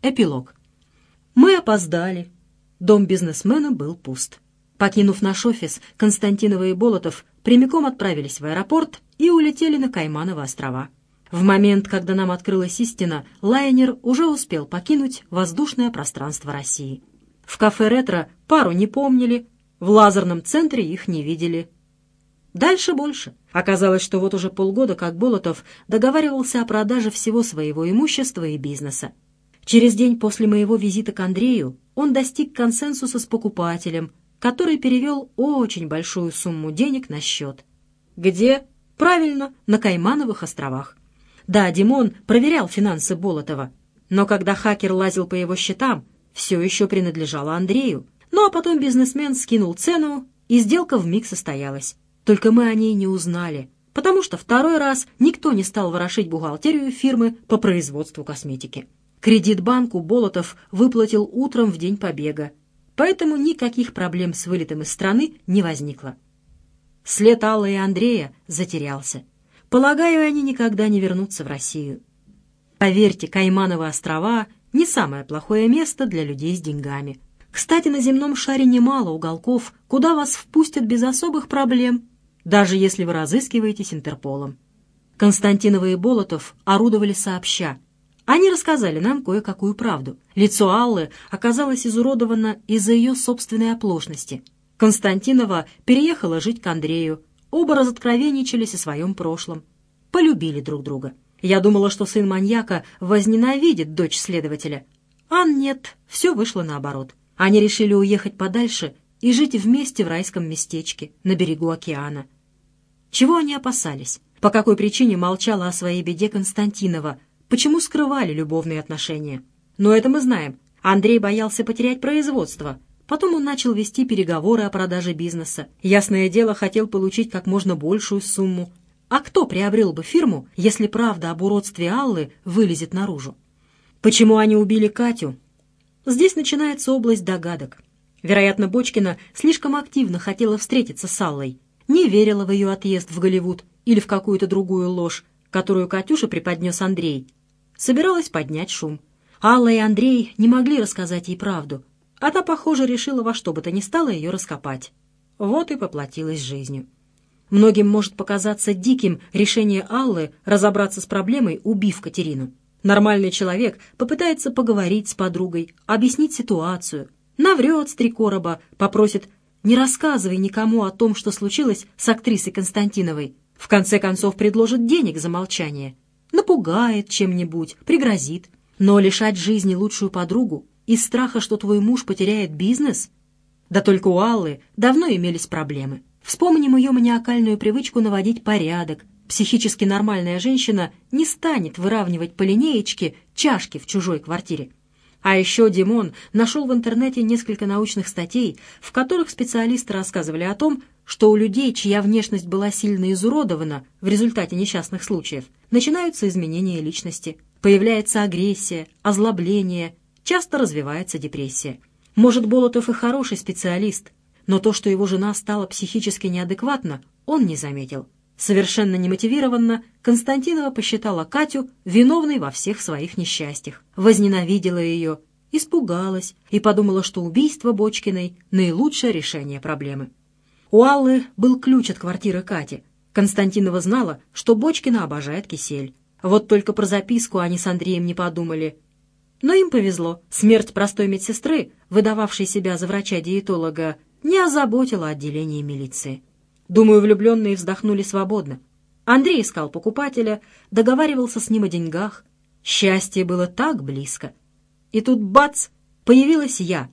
Эпилог. Мы опоздали. Дом бизнесмена был пуст. Покинув наш офис, Константинова и Болотов прямиком отправились в аэропорт и улетели на Каймановы острова. В момент, когда нам открылась истина, лайнер уже успел покинуть воздушное пространство России. В кафе «Ретро» пару не помнили, в лазерном центре их не видели. Дальше больше. Оказалось, что вот уже полгода как Болотов договаривался о продаже всего своего имущества и бизнеса. Через день после моего визита к Андрею он достиг консенсуса с покупателем, который перевел очень большую сумму денег на счет. Где? Правильно, на Каймановых островах. Да, Димон проверял финансы Болотова, но когда хакер лазил по его счетам, все еще принадлежало Андрею. Ну а потом бизнесмен скинул цену, и сделка вмиг состоялась. Только мы о ней не узнали, потому что второй раз никто не стал ворошить бухгалтерию фирмы по производству косметики. Кредит банку Болотов выплатил утром в день побега, поэтому никаких проблем с вылетом из страны не возникло. След Аллы и Андрея затерялся. Полагаю, они никогда не вернутся в Россию. Поверьте, Каймановы острова — не самое плохое место для людей с деньгами. Кстати, на земном шаре немало уголков, куда вас впустят без особых проблем, даже если вы разыскиваетесь Интерполом. Константинова и Болотов орудовали сообща, они рассказали нам кое-какую правду. Лицо Аллы оказалось изуродовано из-за ее собственной оплошности. Константинова переехала жить к Андрею. Оба разоткровенничались о своем прошлом. Полюбили друг друга. Я думала, что сын маньяка возненавидит дочь следователя. А нет, все вышло наоборот. Они решили уехать подальше и жить вместе в райском местечке на берегу океана. Чего они опасались? По какой причине молчала о своей беде Константинова – почему скрывали любовные отношения. Но это мы знаем. Андрей боялся потерять производство. Потом он начал вести переговоры о продаже бизнеса. Ясное дело, хотел получить как можно большую сумму. А кто приобрел бы фирму, если правда об уродстве Аллы вылезет наружу? Почему они убили Катю? Здесь начинается область догадок. Вероятно, Бочкина слишком активно хотела встретиться с Аллой, не верила в ее отъезд в Голливуд или в какую-то другую ложь, которую Катюша преподнес Андрей, собиралась поднять шум. Алла и Андрей не могли рассказать ей правду, а та, похоже, решила во что бы то ни стало ее раскопать. Вот и поплатилась жизнью. Многим может показаться диким решение Аллы разобраться с проблемой, убив Катерину. Нормальный человек попытается поговорить с подругой, объяснить ситуацию, наврет с три короба, попросит «не рассказывай никому о том, что случилось с актрисой Константиновой», в конце концов предложит денег за молчание – напугает чем-нибудь, пригрозит. Но лишать жизни лучшую подругу из страха, что твой муж потеряет бизнес? Да только у Аллы давно имелись проблемы. Вспомним ее маниакальную привычку наводить порядок. Психически нормальная женщина не станет выравнивать по линеечке чашки в чужой квартире. А еще Димон нашел в интернете несколько научных статей, в которых специалисты рассказывали о том, что у людей, чья внешность была сильно изуродована в результате несчастных случаев, начинаются изменения личности, появляется агрессия, озлобление, часто развивается депрессия. Может, Болотов и хороший специалист, но то, что его жена стала психически неадекватна, он не заметил. Совершенно немотивированно Константинова посчитала Катю виновной во всех своих несчастьях, возненавидела ее, испугалась и подумала, что убийство Бочкиной — наилучшее решение проблемы. У Аллы был ключ от квартиры Кати. Константинова знала, что Бочкина обожает кисель. Вот только про записку они с Андреем не подумали. Но им повезло. Смерть простой медсестры, выдававшей себя за врача-диетолога, не озаботила отделение милиции. Думаю, влюбленные вздохнули свободно. Андрей искал покупателя, договаривался с ним о деньгах. Счастье было так близко. И тут бац! Появилась я.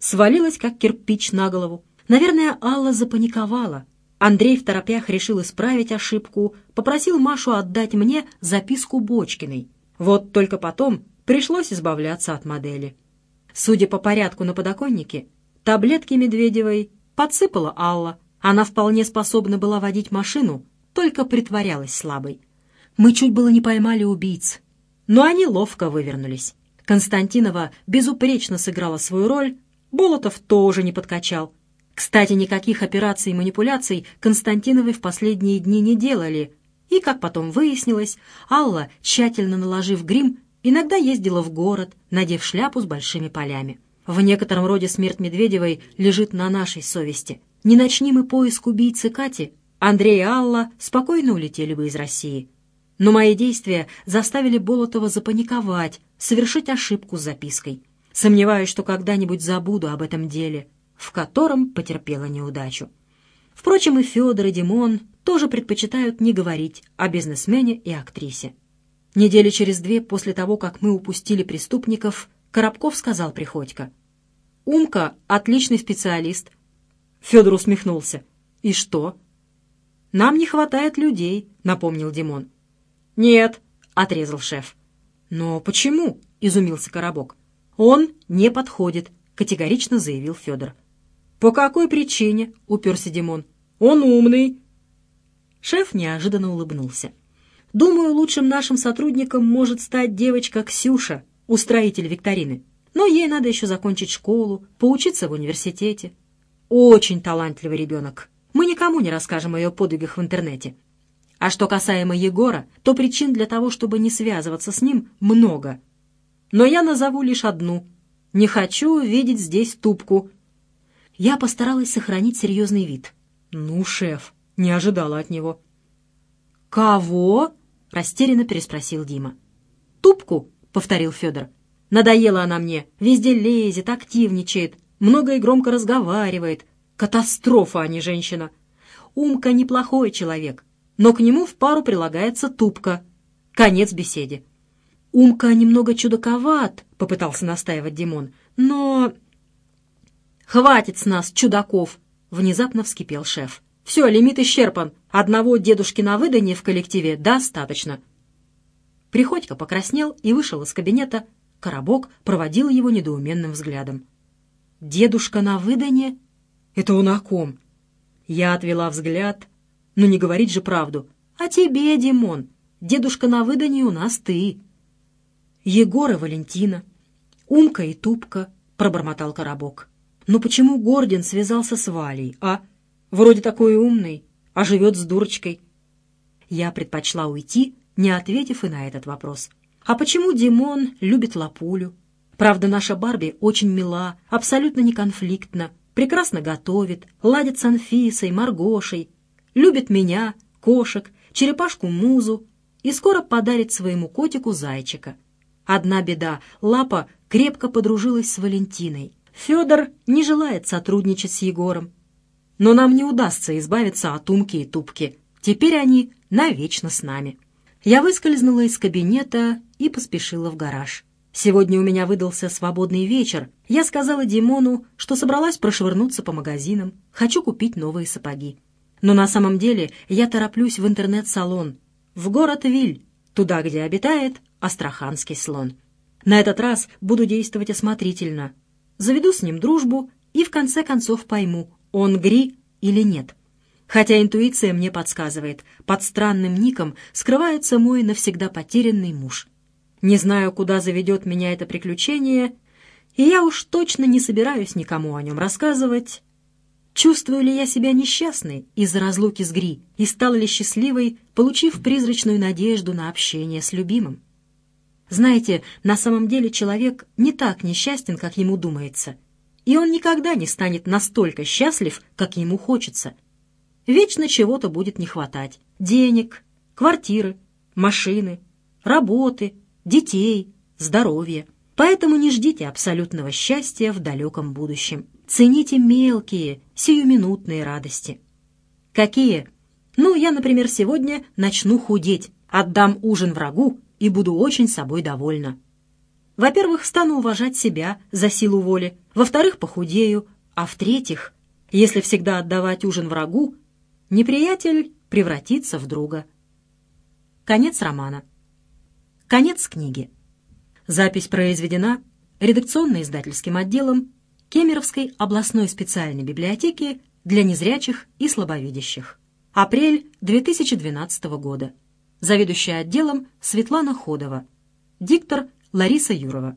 Свалилась, как кирпич на голову. Наверное, Алла запаниковала. Андрей в торопях решил исправить ошибку, попросил Машу отдать мне записку Бочкиной. Вот только потом пришлось избавляться от модели. Судя по порядку на подоконнике, таблетки Медведевой подсыпала Алла. Она вполне способна была водить машину, только притворялась слабой. Мы чуть было не поймали убийц, но они ловко вывернулись. Константинова безупречно сыграла свою роль, Болотов тоже не подкачал. Кстати, никаких операций и манипуляций Константиновой в последние дни не делали, и, как потом выяснилось, Алла, тщательно наложив грим, Иногда ездила в город, надев шляпу с большими полями. В некотором роде смерть Медведевой лежит на нашей совести. Не начни мы поиск убийцы Кати, Андрей и Алла спокойно улетели бы из России. Но мои действия заставили Болотова запаниковать, совершить ошибку с запиской. Сомневаюсь, что когда-нибудь забуду об этом деле, в котором потерпела неудачу. Впрочем, и Федор, и Димон тоже предпочитают не говорить о бизнесмене и актрисе. Недели через две после того, как мы упустили преступников, Коробков сказал Приходько. «Умка — отличный специалист». Федор усмехнулся. «И что?» «Нам не хватает людей», — напомнил Димон. «Нет», — отрезал шеф. «Но почему?» — изумился Коробок. «Он не подходит», — категорично заявил Федор. «По какой причине?» — уперся Димон. «Он умный». Шеф неожиданно улыбнулся. Думаю, лучшим нашим сотрудником может стать девочка Ксюша, устроитель викторины. Но ей надо еще закончить школу, поучиться в университете. Очень талантливый ребенок. Мы никому не расскажем о ее подвигах в интернете. А что касаемо Егора, то причин для того, чтобы не связываться с ним, много. Но я назову лишь одну. Не хочу видеть здесь тупку. Я постаралась сохранить серьезный вид. Ну, шеф, не ожидала от него. «Кого?» — растерянно переспросил Дима. «Тупку», — повторил Федор. «Надоела она мне. Везде лезет, активничает, много и громко разговаривает. Катастрофа, а не женщина. Умка неплохой человек, но к нему в пару прилагается тупка. Конец беседе». «Умка немного чудаковат», — попытался настаивать Димон, «но...» «Хватит с нас чудаков!» — внезапно вскипел шеф. Все, лимит исчерпан. Одного дедушки на выданье в коллективе достаточно. Приходько покраснел и вышел из кабинета. Коробок проводил его недоуменным взглядом. «Дедушка на выданье? Это он о ком?» Я отвела взгляд. «Ну не говорить же правду. А тебе, Димон, дедушка на выданье у нас ты». «Егор и Валентина, Умка и Тупка», — пробормотал Коробок. «Но почему Гордин связался с Валей, а?» Вроде такой умный, а живет с дурочкой. Я предпочла уйти, не ответив и на этот вопрос. А почему Димон любит Лапулю? Правда, наша Барби очень мила, абсолютно не конфликтна, прекрасно готовит, ладит с Анфисой, Маргошей, любит меня, кошек, черепашку-музу и скоро подарит своему котику зайчика. Одна беда — Лапа крепко подружилась с Валентиной. Федор не желает сотрудничать с Егором, но нам не удастся избавиться от Умки и Тупки. Теперь они навечно с нами. Я выскользнула из кабинета и поспешила в гараж. Сегодня у меня выдался свободный вечер. Я сказала Димону, что собралась прошвырнуться по магазинам, хочу купить новые сапоги. Но на самом деле я тороплюсь в интернет-салон, в город Виль, туда, где обитает астраханский слон. На этот раз буду действовать осмотрительно. Заведу с ним дружбу и в конце концов пойму, он Гри или нет. Хотя интуиция мне подсказывает, под странным ником скрывается мой навсегда потерянный муж. Не знаю, куда заведет меня это приключение, и я уж точно не собираюсь никому о нем рассказывать. Чувствую ли я себя несчастной из-за разлуки с Гри и стала ли счастливой, получив призрачную надежду на общение с любимым? Знаете, на самом деле человек не так несчастен, как ему думается — и он никогда не станет настолько счастлив, как ему хочется. Вечно чего-то будет не хватать. Денег, квартиры, машины, работы, детей, здоровья. Поэтому не ждите абсолютного счастья в далеком будущем. Цените мелкие, сиюминутные радости. Какие? Ну, я, например, сегодня начну худеть, отдам ужин врагу и буду очень собой довольна. Во-первых, стану уважать себя за силу воли, во-вторых, похудею, а в-третьих, если всегда отдавать ужин врагу, неприятель превратится в друга. Конец романа. Конец книги. Запись произведена редакционно-издательским отделом Кемеровской областной специальной библиотеки для незрячих и слабовидящих. Апрель 2012 года. Заведующая отделом Светлана Ходова. Диктор Лариса Юрова.